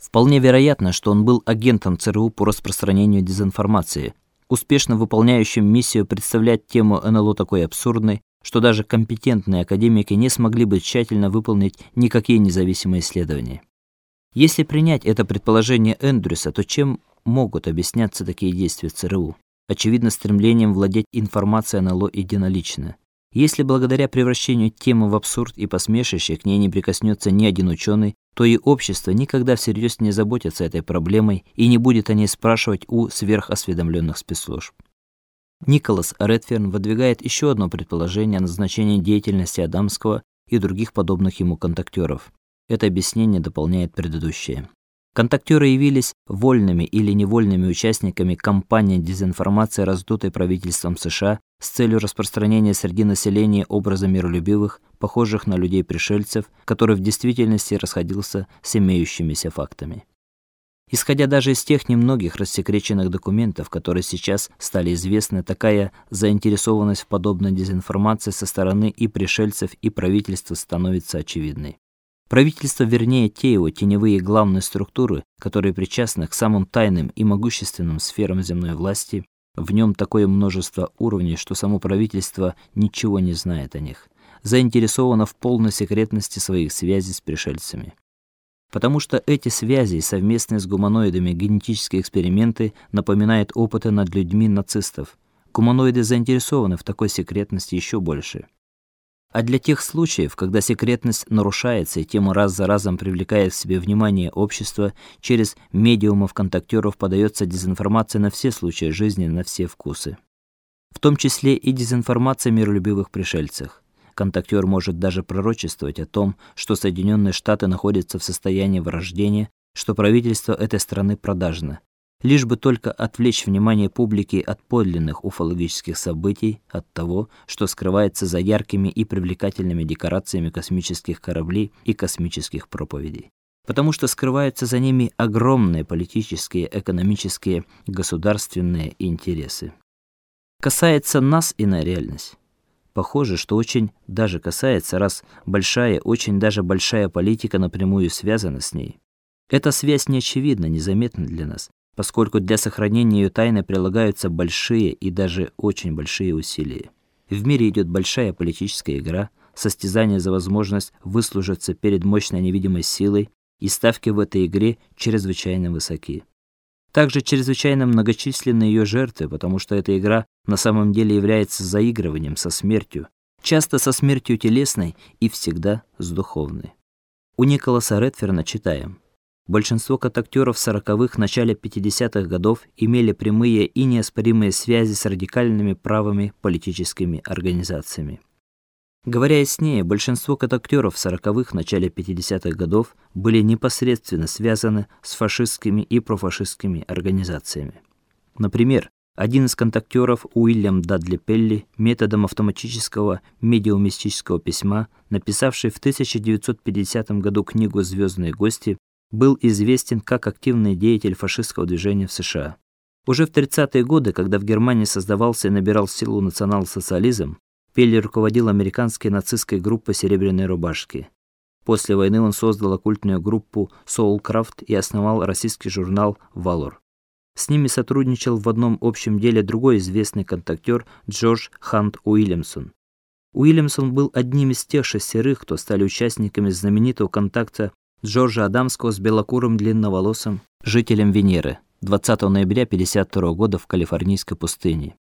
Вполне вероятно, что он был агентом ЦРУ по распространению дезинформации, успешно выполняющим миссию представлять тему НЛО такой абсурдной, что даже компетентные академики не смогли бы тщательно выполнить никакие независимые исследования. Если принять это предположение Эндрюса, то чем могут объясняться такие действия ЦРУ? Очевидно, стремлением владеть информацией НЛО единолично. Если благодаря превращению темы в абсурд и посмешище к ней не прикоснется ни один ученый, то и общество никогда всерьез не заботится этой проблемой и не будет о ней спрашивать у сверхосведомленных спецслужб. Николас Редферн выдвигает еще одно предположение о назначении деятельности Адамского и других подобных ему контактеров. Это объяснение дополняет предыдущее. Контактеры явились вольными или невольными участниками кампании дезинформации, раздутой правительством США с целью распространения среди населения образа миролюбивых, похожих на людей-пришельцев, который в действительности расходился с имеющимися фактами. Исходя даже из тех немногих рассекреченных документов, которые сейчас стали известны, такая заинтересованность в подобной дезинформации со стороны и пришельцев, и правительства становится очевидной. Правительство, вернее, те его теневые главные структуры, которые причастны к самым тайным и могущественным сферам земной власти, в нем такое множество уровней, что само правительство ничего не знает о них, заинтересовано в полной секретности своих связей с пришельцами. Потому что эти связи совместные с гуманоидами генетические эксперименты напоминают опыты над людьми нацистов. Гуманоиды заинтересованы в такой секретности еще больше. А для тех случаев, когда секретность нарушается и тема раз за разом привлекает к себе внимание общества, через медиумов-контактеров подается дезинформация на все случаи жизни, на все вкусы. В том числе и дезинформация миролюбивых пришельцах. Контактер может даже пророчествовать о том, что Соединенные Штаты находятся в состоянии вырождения, что правительство этой страны продажно, лишь бы только отвлечь внимание публики от подлинных уфологических событий, от того, что скрывается за яркими и привлекательными декорациями космических кораблей и космических проповедей. Потому что скрываются за ними огромные политические, экономические, государственные интересы. Касается нас и на реальность. Похоже, что очень даже касается, раз большая, очень даже большая политика напрямую связана с ней. Эта связь не очевидна, незаметна для нас, поскольку для сохранения ее тайны прилагаются большие и даже очень большие усилия. В мире идет большая политическая игра, состязание за возможность выслужиться перед мощной невидимой силой, и ставки в этой игре чрезвычайно высоки. Также чрезвычайно многочисленны ее жертвы, потому что эта игра на самом деле является заигрыванием со смертью, часто со смертью телесной и всегда с духовной. У Николаса Редферна читаем: Большинство контактеров сороковых начале 50-х годов имели прямые и неоспоримые связи с радикальными правыми политическими организациями. Говоря яснее, большинство контактеров сороковых начале 50-х годов были непосредственно связаны с фашистскими и профашистскими организациями. Например, один из контактеров Уильям Дадли Пелли методом автоматического медиумистического письма, написавший в 1950 году книгу Звездные гости, был известен как активный деятель фашистского движения в США. Уже в 30-е годы, когда в Германии создавался и набирал силу национал-социализм, Пелли руководил американской нацистской группой Серебряные рубашки. После войны он создал оккультную группу Soulcraft и основал российский журнал Valor. С ними сотрудничал в одном общем деле другой известный контактер Джордж Хант Уильямсон. Уильямсон был одним из тех шестерых, кто стали участниками знаменитого контакта Джорджа Адамского с белокурым длинноволосым жителем Венеры 20 ноября 52 года в калифорнийской пустыне.